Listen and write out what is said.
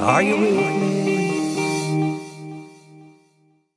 Are you with me?